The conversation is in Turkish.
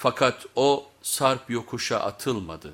Fakat o sarp yokuşa atılmadı.